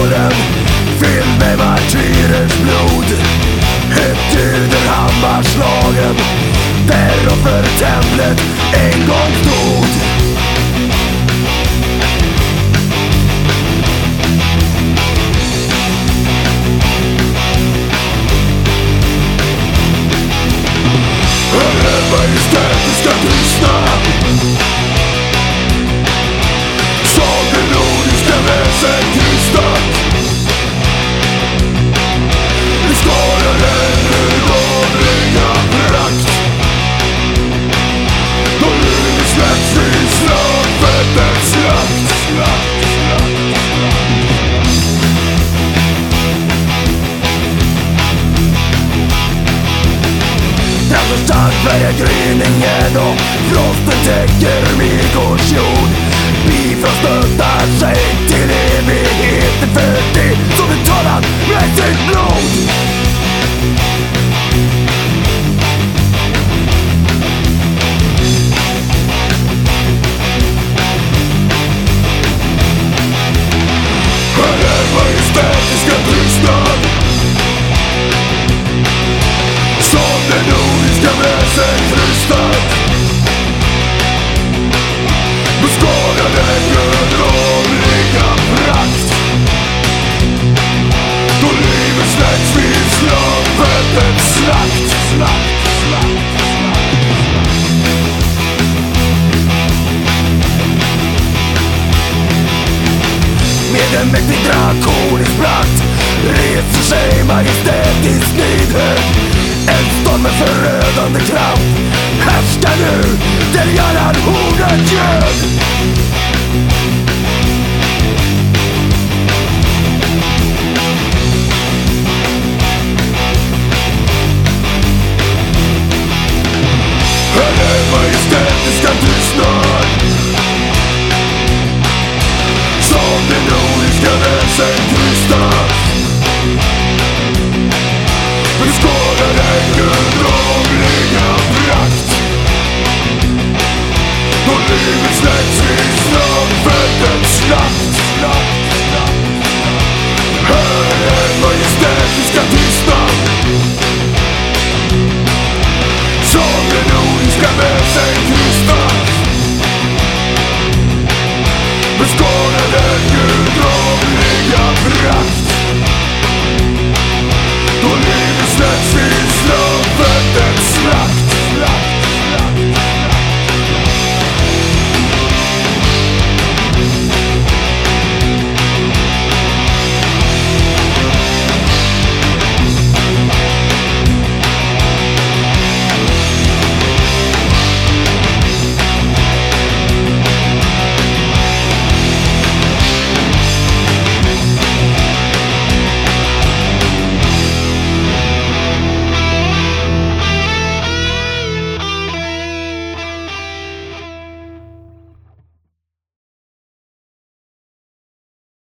åren. Fyll med martyrers blod. Högt ur hammarslagen. Där offertemplet en gång stod. Majestät, du tystnad gryningen och frosten täcker Midgårds jord Bifrost stöttar sig till evigheten för det som betalat med sitt blod Här är majestätiska tystnad en mäktig drakonisk prakt reser sig majestätisk nidhet en storm med förödande kraft. Härskar nu där Göran-hornet ljud nie więcej Chrysta Yeah.